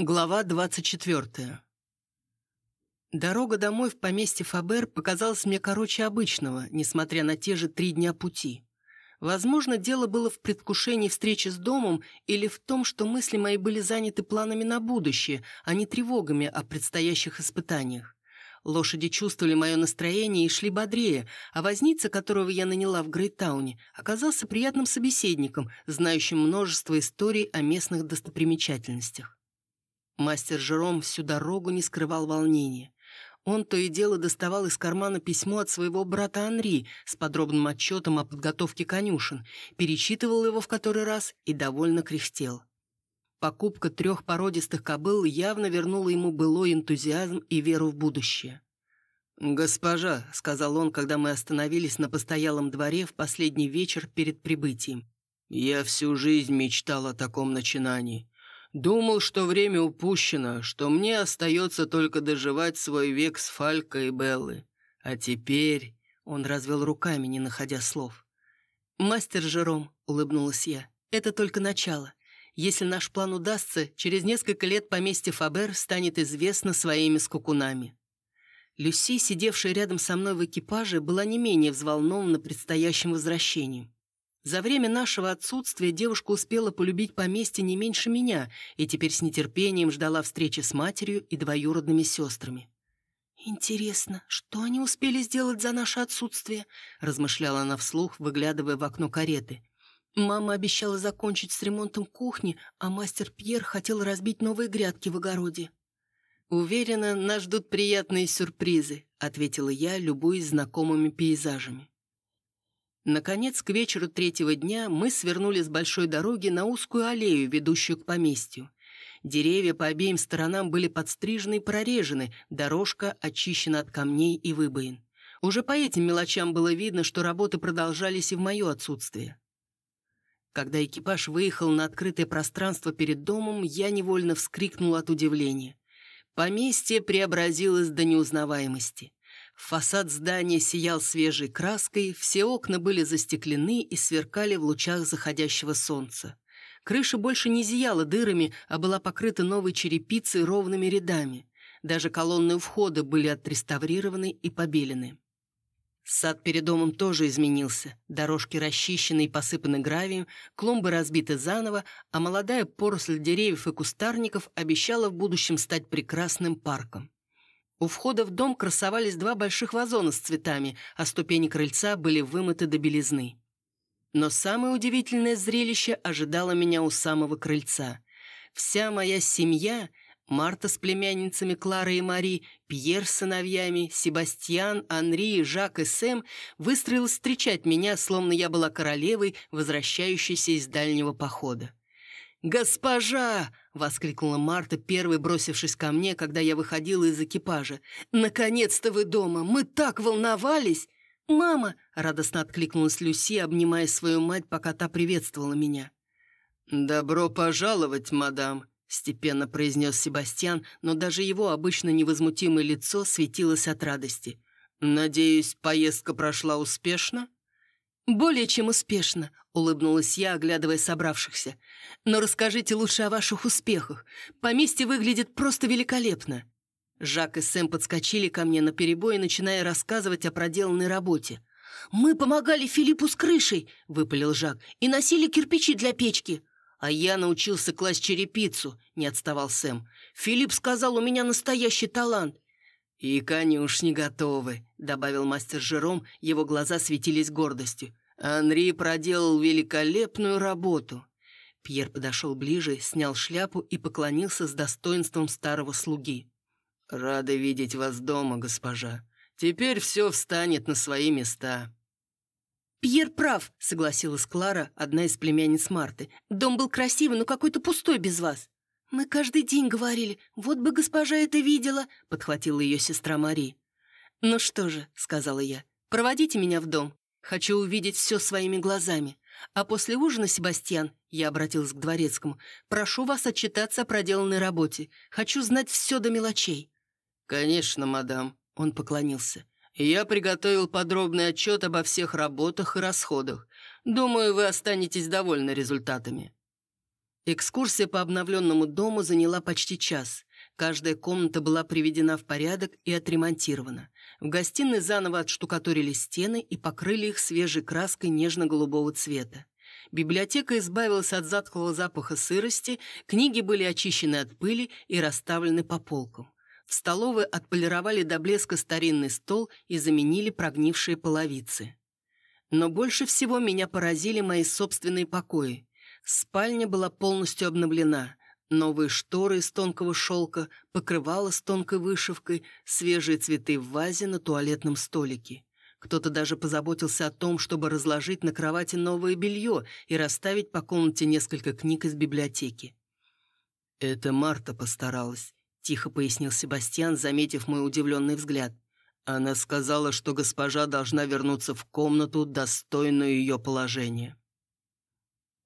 Глава 24. Дорога домой в поместье Фабер показалась мне короче обычного, несмотря на те же три дня пути. Возможно, дело было в предвкушении встречи с домом или в том, что мысли мои были заняты планами на будущее, а не тревогами о предстоящих испытаниях. Лошади чувствовали мое настроение и шли бодрее, а возница, которого я наняла в Грейтауне, оказался приятным собеседником, знающим множество историй о местных достопримечательностях. Мастер Жером всю дорогу не скрывал волнения. Он то и дело доставал из кармана письмо от своего брата Анри с подробным отчетом о подготовке конюшен, перечитывал его в который раз и довольно кряхтел. Покупка трех породистых кобыл явно вернула ему былой энтузиазм и веру в будущее. «Госпожа», — сказал он, когда мы остановились на постоялом дворе в последний вечер перед прибытием, — «я всю жизнь мечтал о таком начинании. Думал, что время упущено, что мне остается только доживать свой век с Фалькой и Беллы. А теперь...» Он развел руками, не находя слов. «Мастер Жером», — улыбнулась я, — «это только начало. Если наш план удастся, через несколько лет поместье Фабер станет известно своими скукунами». Люси, сидевшая рядом со мной в экипаже, была не менее взволнована предстоящим возвращением. За время нашего отсутствия девушка успела полюбить поместье не меньше меня и теперь с нетерпением ждала встречи с матерью и двоюродными сестрами. «Интересно, что они успели сделать за наше отсутствие?» размышляла она вслух, выглядывая в окно кареты. Мама обещала закончить с ремонтом кухни, а мастер Пьер хотел разбить новые грядки в огороде. «Уверена, нас ждут приятные сюрпризы», ответила я, любуясь знакомыми пейзажами. Наконец, к вечеру третьего дня мы свернули с большой дороги на узкую аллею, ведущую к поместью. Деревья по обеим сторонам были подстрижены и прорежены, дорожка очищена от камней и выбоин. Уже по этим мелочам было видно, что работы продолжались и в мое отсутствие. Когда экипаж выехал на открытое пространство перед домом, я невольно вскрикнул от удивления. Поместье преобразилось до неузнаваемости. Фасад здания сиял свежей краской, все окна были застеклены и сверкали в лучах заходящего солнца. Крыша больше не зияла дырами, а была покрыта новой черепицей ровными рядами. Даже колонны у входа были отреставрированы и побелены. Сад перед домом тоже изменился. Дорожки расчищены и посыпаны гравием, клумбы разбиты заново, а молодая поросль деревьев и кустарников обещала в будущем стать прекрасным парком. У входа в дом красовались два больших вазона с цветами, а ступени крыльца были вымыты до белизны. Но самое удивительное зрелище ожидало меня у самого крыльца. Вся моя семья Марта с племянницами Кларой и Мари, Пьер с сыновьями, Себастьян, Анри, Жак и Сэм выстроилась встречать меня, словно я была королевой, возвращающейся из дальнего похода. «Госпожа!» — воскликнула Марта, первой бросившись ко мне, когда я выходила из экипажа. «Наконец-то вы дома! Мы так волновались!» «Мама!» — радостно откликнулась Люси, обнимая свою мать, пока та приветствовала меня. «Добро пожаловать, мадам!» — степенно произнес Себастьян, но даже его обычно невозмутимое лицо светилось от радости. «Надеюсь, поездка прошла успешно?» «Более чем успешно», — улыбнулась я, оглядывая собравшихся. «Но расскажите лучше о ваших успехах. Поместье выглядит просто великолепно». Жак и Сэм подскочили ко мне на перебой, начиная рассказывать о проделанной работе. «Мы помогали Филиппу с крышей», — выпалил Жак, «и носили кирпичи для печки». «А я научился класть черепицу», — не отставал Сэм. «Филипп сказал, у меня настоящий талант». «И конюшни готовы», — добавил мастер Жером, его глаза светились гордостью. «Анри проделал великолепную работу». Пьер подошел ближе, снял шляпу и поклонился с достоинством старого слуги. «Рада видеть вас дома, госпожа. Теперь все встанет на свои места». «Пьер прав», — согласилась Клара, одна из племянниц Марты. «Дом был красивый, но какой-то пустой без вас». «Мы каждый день говорили, вот бы госпожа это видела», — подхватила ее сестра Мари. «Ну что же», — сказала я, — «проводите меня в дом. Хочу увидеть все своими глазами. А после ужина, Себастьян, я обратилась к дворецкому, прошу вас отчитаться о проделанной работе. Хочу знать все до мелочей». «Конечно, мадам», — он поклонился. «Я приготовил подробный отчет обо всех работах и расходах. Думаю, вы останетесь довольны результатами». Экскурсия по обновленному дому заняла почти час. Каждая комната была приведена в порядок и отремонтирована. В гостиной заново отштукатурили стены и покрыли их свежей краской нежно-голубого цвета. Библиотека избавилась от затхлого запаха сырости, книги были очищены от пыли и расставлены по полкам. В столовой отполировали до блеска старинный стол и заменили прогнившие половицы. Но больше всего меня поразили мои собственные покои. Спальня была полностью обновлена. Новые шторы из тонкого шелка, покрывало с тонкой вышивкой, свежие цветы в вазе на туалетном столике. Кто-то даже позаботился о том, чтобы разложить на кровати новое белье и расставить по комнате несколько книг из библиотеки. «Это Марта постаралась», — тихо пояснил Себастьян, заметив мой удивленный взгляд. Она сказала, что госпожа должна вернуться в комнату, достойную ее положения.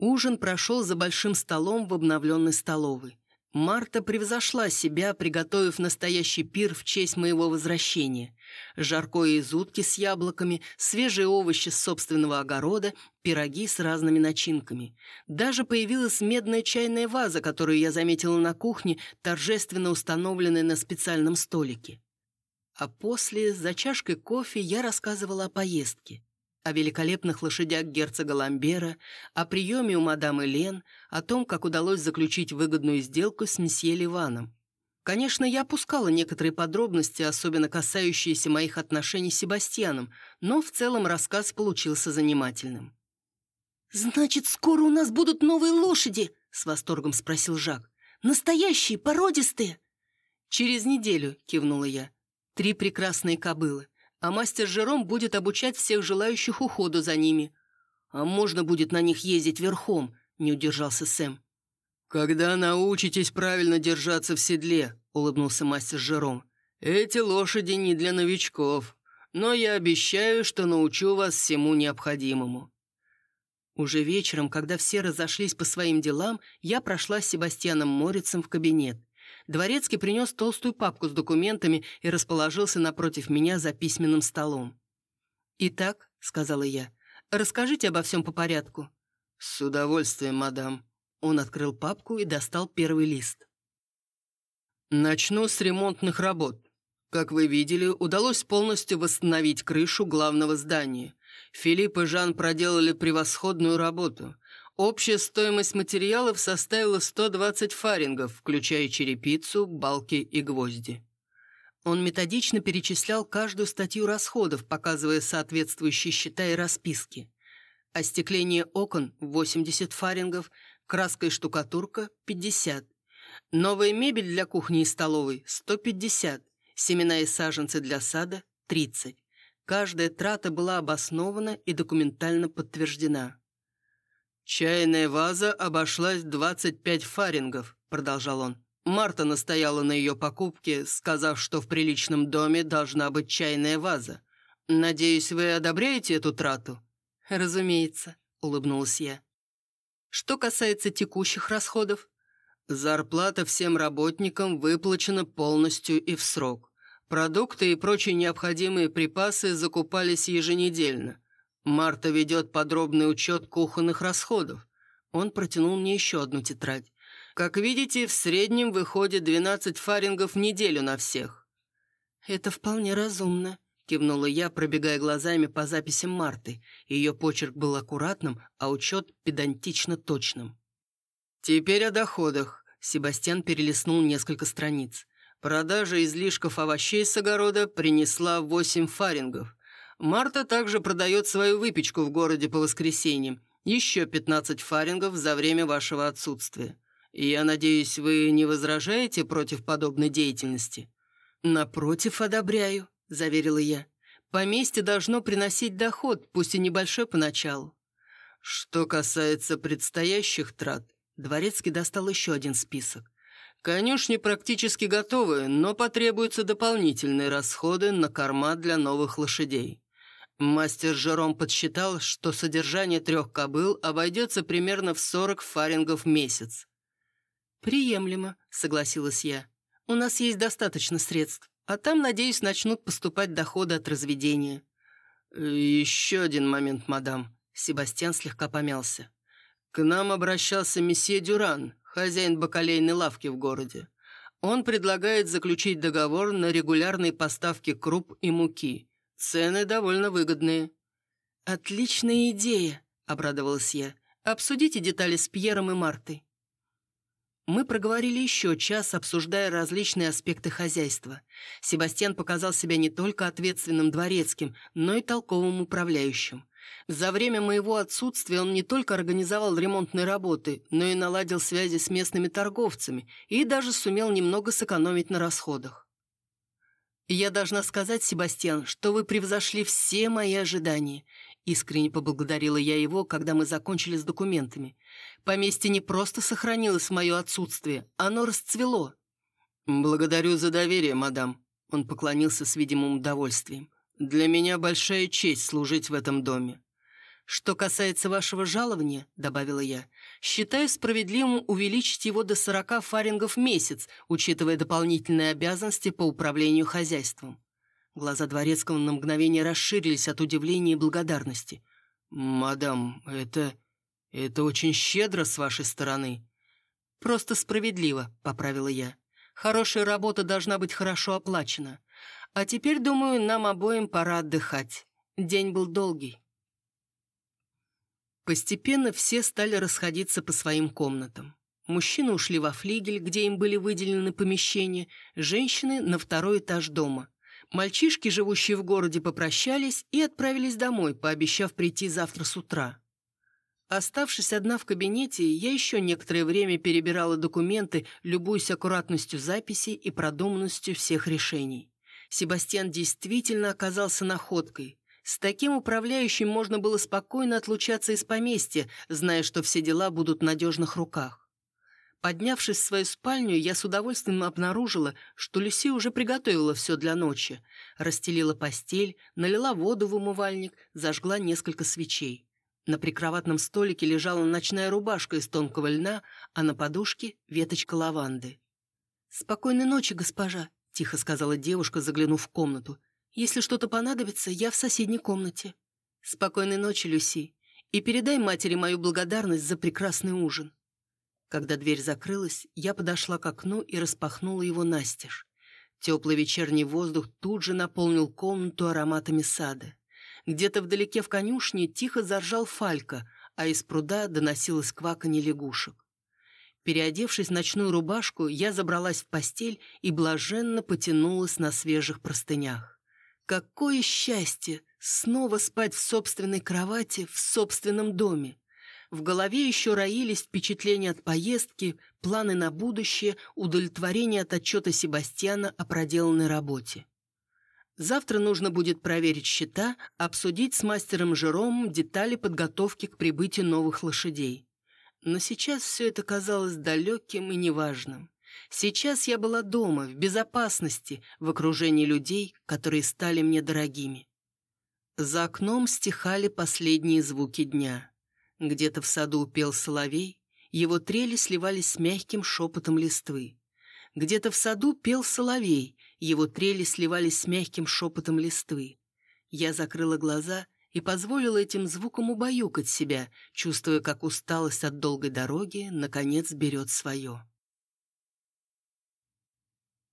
Ужин прошел за большим столом в обновленной столовой. Марта превзошла себя, приготовив настоящий пир в честь моего возвращения. Жаркое из утки с яблоками, свежие овощи с собственного огорода, пироги с разными начинками. Даже появилась медная чайная ваза, которую я заметила на кухне, торжественно установленная на специальном столике. А после, за чашкой кофе, я рассказывала о поездке о великолепных лошадях герцога Ламбера, о приеме у мадам Элен, о том, как удалось заключить выгодную сделку с месье Ливаном. Конечно, я опускала некоторые подробности, особенно касающиеся моих отношений с Себастьяном, но в целом рассказ получился занимательным. «Значит, скоро у нас будут новые лошади?» — с восторгом спросил Жак. «Настоящие, породистые?» «Через неделю», — кивнула я. «Три прекрасные кобылы а мастер Жером будет обучать всех желающих уходу за ними. А можно будет на них ездить верхом, не удержался Сэм. «Когда научитесь правильно держаться в седле», — улыбнулся мастер Жером. «Эти лошади не для новичков, но я обещаю, что научу вас всему необходимому». Уже вечером, когда все разошлись по своим делам, я прошла с Себастьяном Морицем в кабинет. Дворецкий принес толстую папку с документами и расположился напротив меня за письменным столом. «Итак», — сказала я, — «расскажите обо всем по порядку». «С удовольствием, мадам». Он открыл папку и достал первый лист. «Начну с ремонтных работ. Как вы видели, удалось полностью восстановить крышу главного здания. Филипп и Жан проделали превосходную работу. Общая стоимость материалов составила 120 фарингов, включая черепицу, балки и гвозди. Он методично перечислял каждую статью расходов, показывая соответствующие счета и расписки. Остекление окон – 80 фарингов, краска и штукатурка – 50. Новая мебель для кухни и столовой – 150, семена и саженцы для сада – 30. Каждая трата была обоснована и документально подтверждена. «Чайная ваза обошлась 25 фарингов», — продолжал он. Марта настояла на ее покупке, сказав, что в приличном доме должна быть чайная ваза. «Надеюсь, вы одобряете эту трату?» «Разумеется», — улыбнулась я. «Что касается текущих расходов?» «Зарплата всем работникам выплачена полностью и в срок. Продукты и прочие необходимые припасы закупались еженедельно. Марта ведет подробный учет кухонных расходов. Он протянул мне еще одну тетрадь. Как видите, в среднем выходит 12 фарингов в неделю на всех. Это вполне разумно, кивнула я, пробегая глазами по записям Марты. Ее почерк был аккуратным, а учет педантично точным. Теперь о доходах. Себастьян перелистнул несколько страниц. Продажа излишков овощей с огорода принесла 8 фарингов. Марта также продает свою выпечку в городе по воскресеньям. Еще 15 фарингов за время вашего отсутствия. Я надеюсь, вы не возражаете против подобной деятельности?» «Напротив, одобряю», — заверила я. «Поместье должно приносить доход, пусть и небольшой поначалу». «Что касается предстоящих трат», — Дворецкий достал еще один список. «Конюшни практически готовы, но потребуются дополнительные расходы на корма для новых лошадей. Мастер Жером подсчитал, что содержание трех кобыл обойдется примерно в 40 фарингов в месяц. «Приемлемо», — согласилась я. «У нас есть достаточно средств, а там, надеюсь, начнут поступать доходы от разведения». «Еще один момент, мадам», — Себастьян слегка помялся. «К нам обращался месье Дюран. хозяин бакалейной лавки в городе. Он предлагает заключить договор на регулярные поставки круп и муки. Цены довольно выгодные». «Отличная идея», — обрадовалась я. «Обсудите детали с Пьером и Мартой». Мы проговорили еще час, обсуждая различные аспекты хозяйства. Себастьян показал себя не только ответственным дворецким, но и толковым управляющим. За время моего отсутствия он не только организовал ремонтные работы, но и наладил связи с местными торговцами и даже сумел немного сэкономить на расходах. «Я должна сказать, Себастьян, что вы превзошли все мои ожидания», искренне поблагодарила я его, когда мы закончили с документами. «Поместье не просто сохранилось мое отсутствие, оно расцвело». «Благодарю за доверие, мадам», — он поклонился с видимым удовольствием. «Для меня большая честь служить в этом доме». «Что касается вашего жалования», — добавила я, «считаю справедливым увеличить его до 40 фарингов в месяц, учитывая дополнительные обязанности по управлению хозяйством». Глаза Дворецкого на мгновение расширились от удивления и благодарности. «Мадам, это... это очень щедро с вашей стороны». «Просто справедливо», — поправила я. «Хорошая работа должна быть хорошо оплачена. А теперь, думаю, нам обоим пора отдыхать. День был долгий. Постепенно все стали расходиться по своим комнатам. Мужчины ушли во флигель, где им были выделены помещения, женщины — на второй этаж дома. Мальчишки, живущие в городе, попрощались и отправились домой, пообещав прийти завтра с утра. Оставшись одна в кабинете, я еще некоторое время перебирала документы, любуясь аккуратностью записей и продуманностью всех решений. Себастьян действительно оказался находкой. С таким управляющим можно было спокойно отлучаться из поместья, зная, что все дела будут в надежных руках. Поднявшись в свою спальню, я с удовольствием обнаружила, что Люси уже приготовила все для ночи. Расстелила постель, налила воду в умывальник, зажгла несколько свечей. На прикроватном столике лежала ночная рубашка из тонкого льна, а на подушке — веточка лаванды. «Спокойной ночи, госпожа», — тихо сказала девушка, заглянув в комнату. «Если что-то понадобится, я в соседней комнате». «Спокойной ночи, Люси, и передай матери мою благодарность за прекрасный ужин». Когда дверь закрылась, я подошла к окну и распахнула его настежь. Теплый вечерний воздух тут же наполнил комнату ароматами сада. Где-то вдалеке в конюшне тихо заржал фалька, а из пруда доносилось кваканье лягушек. Переодевшись в ночную рубашку, я забралась в постель и блаженно потянулась на свежих простынях. Какое счастье снова спать в собственной кровати в собственном доме! В голове еще роились впечатления от поездки, планы на будущее, удовлетворение от отчета Себастьяна о проделанной работе. Завтра нужно будет проверить счета, обсудить с мастером Жеромом детали подготовки к прибытию новых лошадей. Но сейчас все это казалось далеким и неважным. Сейчас я была дома, в безопасности, в окружении людей, которые стали мне дорогими. За окном стихали последние звуки дня. Где-то в саду пел соловей, его трели сливались с мягким шепотом листвы. Где-то в саду пел соловей, его трели сливались с мягким шепотом листвы. Я закрыла глаза — и позволила этим звукам убаюкать себя, чувствуя, как усталость от долгой дороги наконец берет свое.